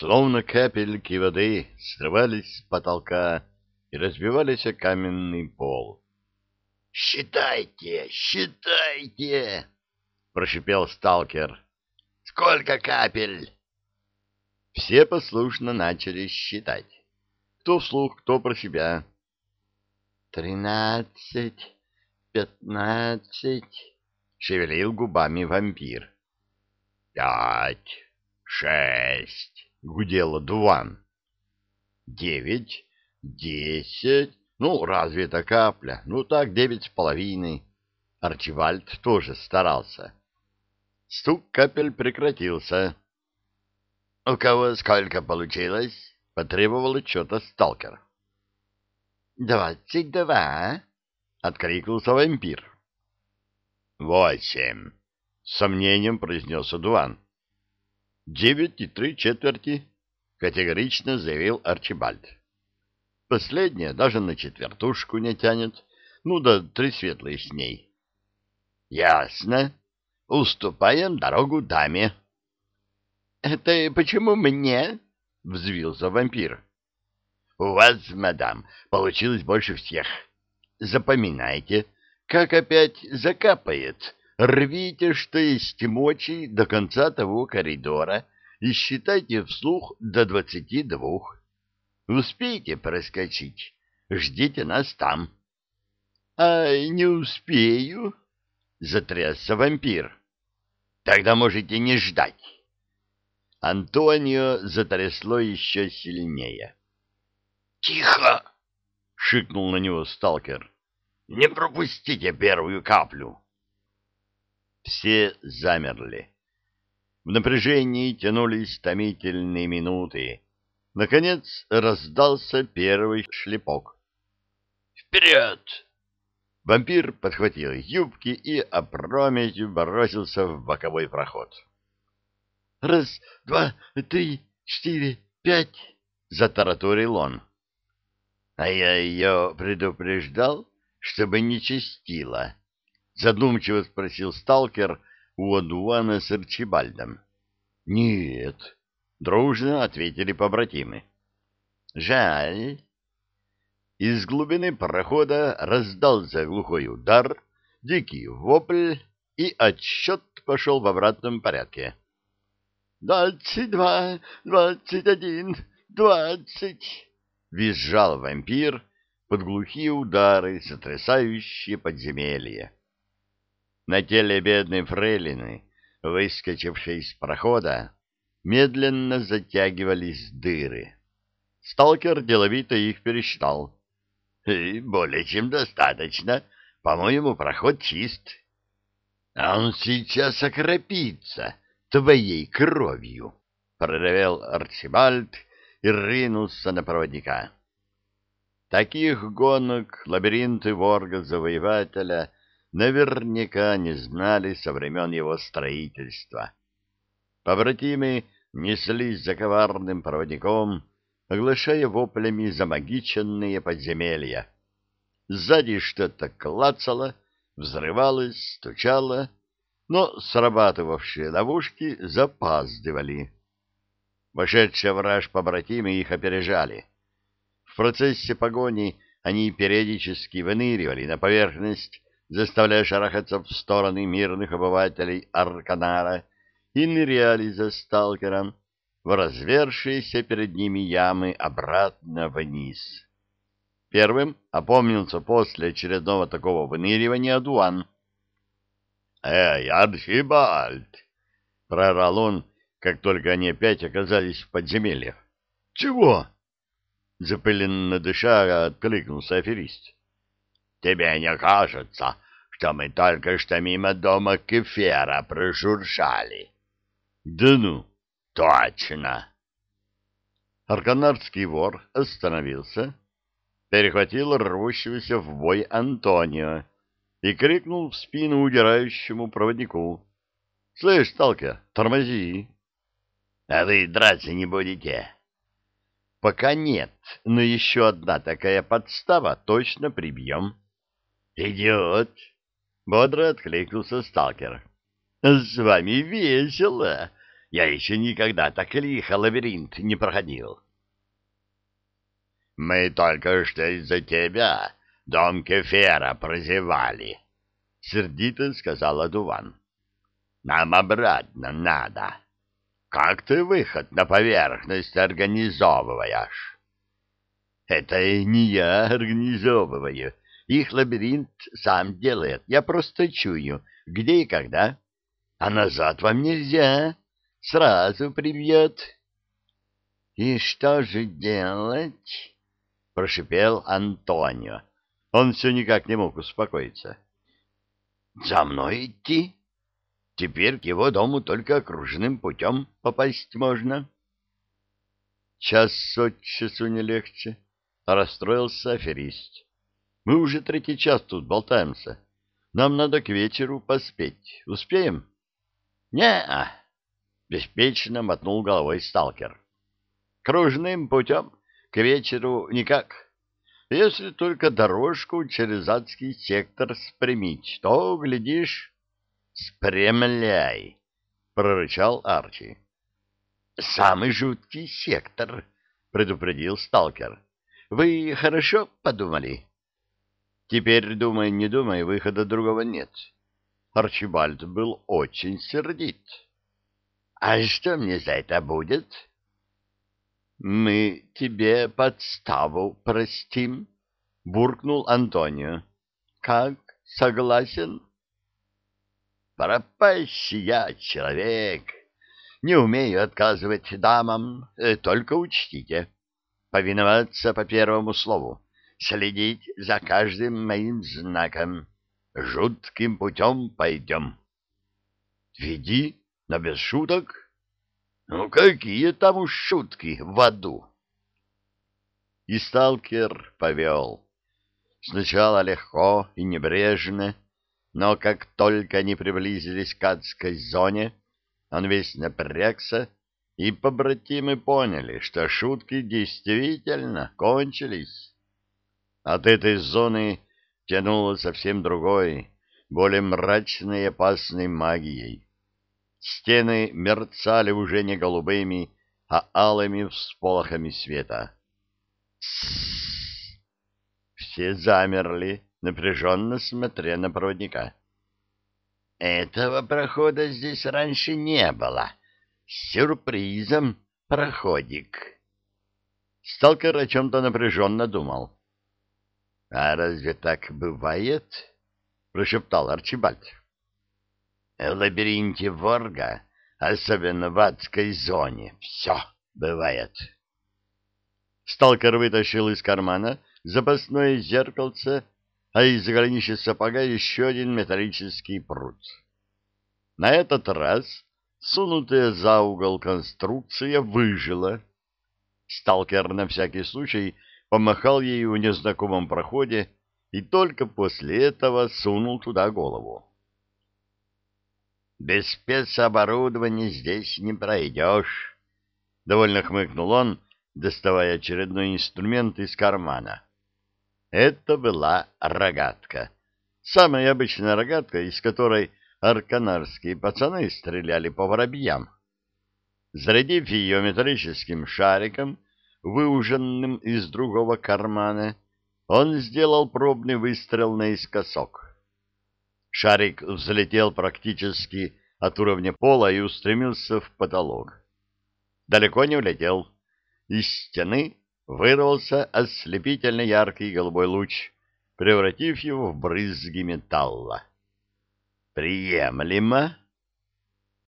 Словно капельки воды срывались с потолка и разбивались о каменный пол. «Считайте, считайте!» — прошипел сталкер. «Сколько капель?» Все послушно начали считать. Кто вслух, кто про себя. «Тринадцать, пятнадцать...» — шевелил губами вампир. «Пять, шесть...» — гудела Дуан. «Девять, десять...» Ну, разве это капля? Ну, так, девять с половиной. Арчибальд тоже старался. Стук капель прекратился. — У кого сколько получилось? — потребовал отчета сталкер. — Двадцать два, — откликнулся вампир. — Восемь, — с сомнением произнес Адуан. — Девять и три четверти, — категорично заявил Арчибальд. Последняя даже на четвертушку не тянет. Ну да три светлые с ней. — Ясно. Уступаем дорогу даме. — Это почему мне? — взвился вампир. — У вас, мадам, получилось больше всех. Запоминайте, как опять закапает. Рвите, что есть мочи до конца того коридора и считайте вслух до двадцати двух. Успеете проскочить? Ждите нас там. — А не успею, — затрясся вампир. — Тогда можете не ждать. Антонио затрясло еще сильнее. — Тихо! — шикнул на него сталкер. — Не пропустите первую каплю. Все замерли. В напряжении тянулись томительные минуты Наконец раздался первый шлепок. «Вперед!» Вампир подхватил юбки и опрометью бросился в боковой проход. «Раз, два, три, четыре, пять!» — затараторил он. «А я ее предупреждал, чтобы не чистила?» — задумчиво спросил сталкер у Адуана с Арчибальдом. «Нет», Дружно ответили побратимы. «Жаль». Из глубины прохода раздался глухой удар, дикий вопль, и отсчет пошел в обратном порядке. «Двадцать два, двадцать один, двадцать!» — визжал вампир под глухие удары, сотрясающие подземелье. На теле бедной фрейлины, выскочившей из прохода, медленно затягивались дыры. Сталкер деловито их пересчитал. «Э, — Более чем достаточно. По-моему, проход чист. — А он сейчас окропится твоей кровью, — проревел Арчибальд и ринулся на проводника. Таких гонок лабиринты ворга-завоевателя наверняка не знали со времен его строительства. Побратимы неслись за коварным проводником, оглашая воплями замагиченные подземелья. Сзади что-то клацало, взрывалось, стучало, но срабатывавшие ловушки запаздывали. Вошедшие враж побратимы их опережали. В процессе погони они периодически выныривали на поверхность, заставляя шарахаться в стороны мирных обывателей Арканара и ныряли за сталкером в развершиеся перед ними ямы обратно вниз. Первым опомнился после очередного такого выныривания Адуан. «Эй, Арчибальд!» — прорал он, как только они опять оказались в подземельях. «Чего?» — запыленно дыша откликнулся аферист. «Тебе не кажется, что мы только что мимо дома Кефера прошуршали?» Да ну, точно. Арканарский вор остановился, перехватил рвущегося в бой Антонио и крикнул в спину удирающему проводнику. — Слышь, сталкер, тормози. — А вы драться не будете? — Пока нет, но еще одна такая подстава точно прибьем. — Идет. — бодро откликнулся сталкер. — С вами весело. Я еще никогда так лихо лабиринт не проходил. Мы только что из-за тебя дом Кефера прозевали, — сердито сказал Адуван. Нам обратно надо. Как ты выход на поверхность организовываешь? Это не я организовываю. Их лабиринт сам делает. Я просто чую, где и когда. А назад вам нельзя. Сразу прибьет. — И что же делать? — прошипел Антонио. Он все никак не мог успокоиться. — За мной идти? Теперь к его дому только окружным путем попасть можно. Час от часу не легче, — расстроился аферист. Мы уже третий час тут болтаемся. Нам надо к вечеру поспеть. Успеем? — Не-а, — беспечно мотнул головой сталкер. — Кружным путем к вечеру никак. Если только дорожку через адский сектор спрямить, то, глядишь... — Спрямляй, — прорычал Арчи. — Самый жуткий сектор, — предупредил сталкер. — Вы хорошо подумали? — Теперь, думай, не думай, выхода другого нет. Арчибальд был очень сердит. — А что мне за это будет? — Мы тебе подставу простим, — буркнул Антонио. — Как, согласен? — Пропащий я человек. Не умею отказывать дамам, э, только учтите. Повиноваться по первому слову, следить за каждым моим знаком. Жутким путем пойдем. — Веди, но без шуток. — Ну, какие там уж шутки в аду? И сталкер повел. Сначала легко и небрежно, но как только они приблизились к адской зоне, он весь напрягся, и побратимы поняли, что шутки действительно кончились. От этой зоны тянуло совсем другой, более мрачной и опасной магией. Стены мерцали уже не голубыми, а алыми всполохами света. Все замерли, напряженно смотря на проводника. «Этого прохода здесь раньше не было. сюрпризом проходик». Сталкер о чем-то напряженно думал. — А разве так бывает? — прошептал Арчибальд. — В лабиринте Ворга, особенно в адской зоне, все бывает. Сталкер вытащил из кармана запасное зеркальце, а из голенища сапога еще один металлический пруд. На этот раз сунутая за угол конструкция выжила. Сталкер на всякий случай помахал ей в незнакомом проходе и только после этого сунул туда голову. «Без спецоборудования здесь не пройдешь», — довольно хмыкнул он, доставая очередной инструмент из кармана. Это была рогатка. Самая обычная рогатка, из которой арканарские пацаны стреляли по воробьям. Зарядив ее металлическим шариком, выуженным из другого кармана, он сделал пробный выстрел наискосок. Шарик взлетел практически от уровня пола и устремился в потолок. Далеко не улетел. Из стены вырвался ослепительно яркий голубой луч, превратив его в брызги металла. «Приемлемо!»